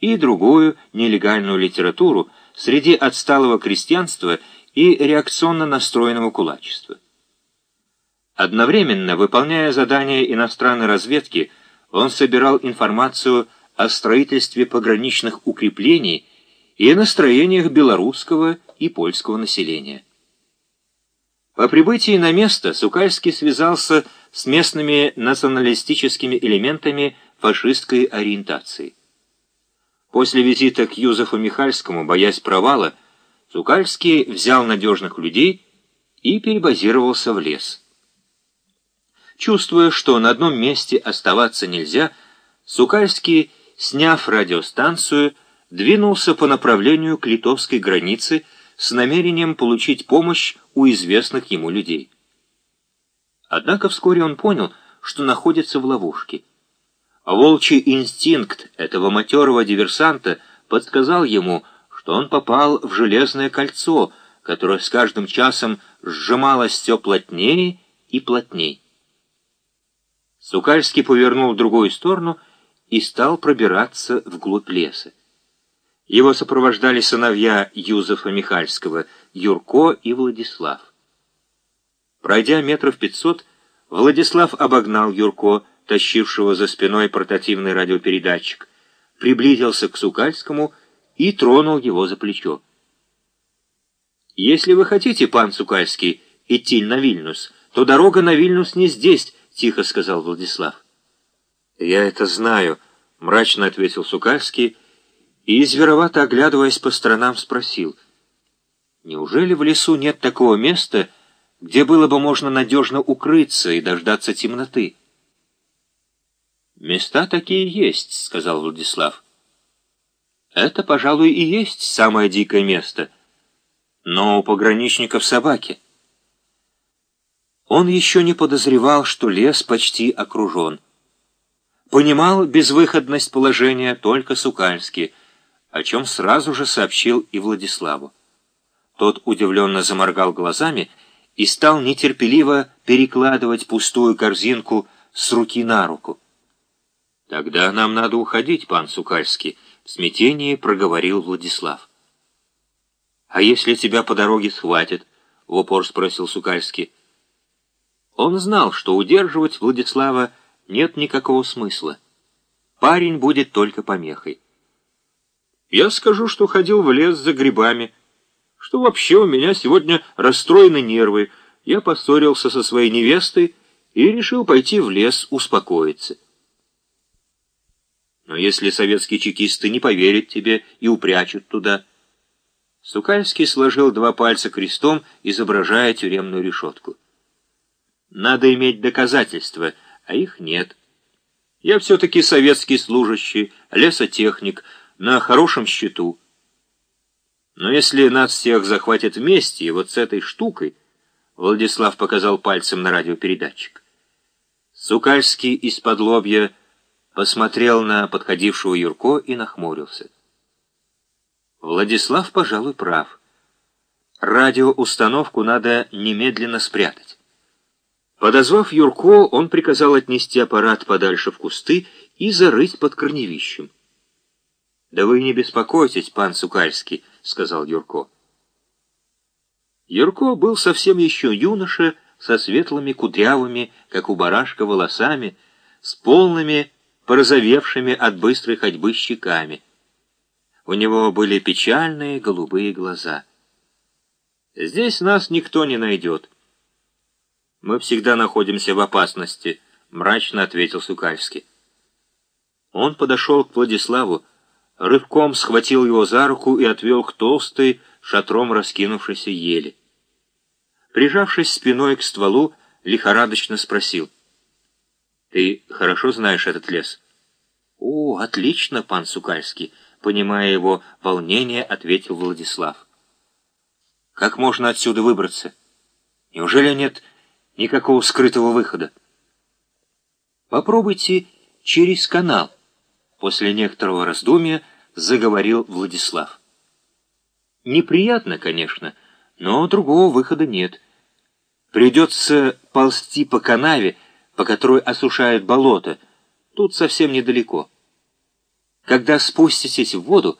и другую нелегальную литературу среди отсталого крестьянства и реакционно настроенного кулачества. Одновременно, выполняя задания иностранной разведки, он собирал информацию о строительстве пограничных укреплений и настроениях белорусского и польского населения. По прибытии на место Сукальский связался с местными националистическими элементами фашистской ориентации. После визита к Юзефу Михальскому, боясь провала, Сукальский взял надежных людей и перебазировался в лес. Чувствуя, что на одном месте оставаться нельзя, Сукальский, сняв радиостанцию, двинулся по направлению к литовской границе с намерением получить помощь у известных ему людей. Однако вскоре он понял, что находится в ловушке. Волчий инстинкт этого матерого диверсанта подсказал ему, что он попал в железное кольцо, которое с каждым часом сжималось все плотнее и плотнее. Сукальский повернул в другую сторону и стал пробираться вглубь леса. Его сопровождали сыновья Юзефа Михальского, Юрко и Владислав. Пройдя метров пятьсот, Владислав обогнал Юрко, тащившего за спиной портативный радиопередатчик, приблизился к Сукальскому и тронул его за плечо. «Если вы хотите, пан Сукальский, идти на Вильнюс, то дорога на Вильнюс не здесь», — тихо сказал Владислав. «Я это знаю», — мрачно ответил Сукальский, — и, зверовато оглядываясь по сторонам, спросил, «Неужели в лесу нет такого места, где было бы можно надежно укрыться и дождаться темноты?» «Места такие есть», — сказал Владислав. «Это, пожалуй, и есть самое дикое место, но у пограничников собаки». Он еще не подозревал, что лес почти окружен. Понимал безвыходность положения только Сукальский — о чем сразу же сообщил и Владиславу. Тот удивленно заморгал глазами и стал нетерпеливо перекладывать пустую корзинку с руки на руку. «Тогда нам надо уходить, пан Сукальский», — в смятении проговорил Владислав. «А если тебя по дороге схватят?» — в упор спросил Сукальский. Он знал, что удерживать Владислава нет никакого смысла. Парень будет только помехой. Я скажу, что ходил в лес за грибами, что вообще у меня сегодня расстроены нервы. Я поссорился со своей невестой и решил пойти в лес успокоиться. Но если советские чекисты не поверят тебе и упрячут туда... Сукальский сложил два пальца крестом, изображая тюремную решетку. Надо иметь доказательства, а их нет. Я все-таки советский служащий, лесотехник, на хорошем счету. Но если нас всех захватят вместе, и вот с этой штукой, Владислав показал пальцем на радиопередатчик. Сукальский из-под лобья посмотрел на подходившего Юрко и нахмурился. Владислав, пожалуй, прав. Радиоустановку надо немедленно спрятать. Подозвав Юрко, он приказал отнести аппарат подальше в кусты и зарыть под корневищем. «Да вы не беспокойтесь, пан Сукальский», — сказал Юрко. Юрко был совсем еще юноша, со светлыми кудрявыми, как у барашка, волосами, с полными, порозовевшими от быстрой ходьбы щеками. У него были печальные голубые глаза. «Здесь нас никто не найдет». «Мы всегда находимся в опасности», — мрачно ответил Сукальский. Он подошел к Владиславу, рывком схватил его за руку и отвел к толстой, шатром раскинувшейся ели. Прижавшись спиной к стволу, лихорадочно спросил. «Ты хорошо знаешь этот лес?» «О, отлично, пан Сукальский!» Понимая его волнение, ответил Владислав. «Как можно отсюда выбраться? Неужели нет никакого скрытого выхода?» «Попробуйте через канал». После некоторого раздумья заговорил Владислав. Неприятно, конечно, но другого выхода нет. Придется ползти по канаве, по которой осушают болото. Тут совсем недалеко. Когда спуститесь в воду,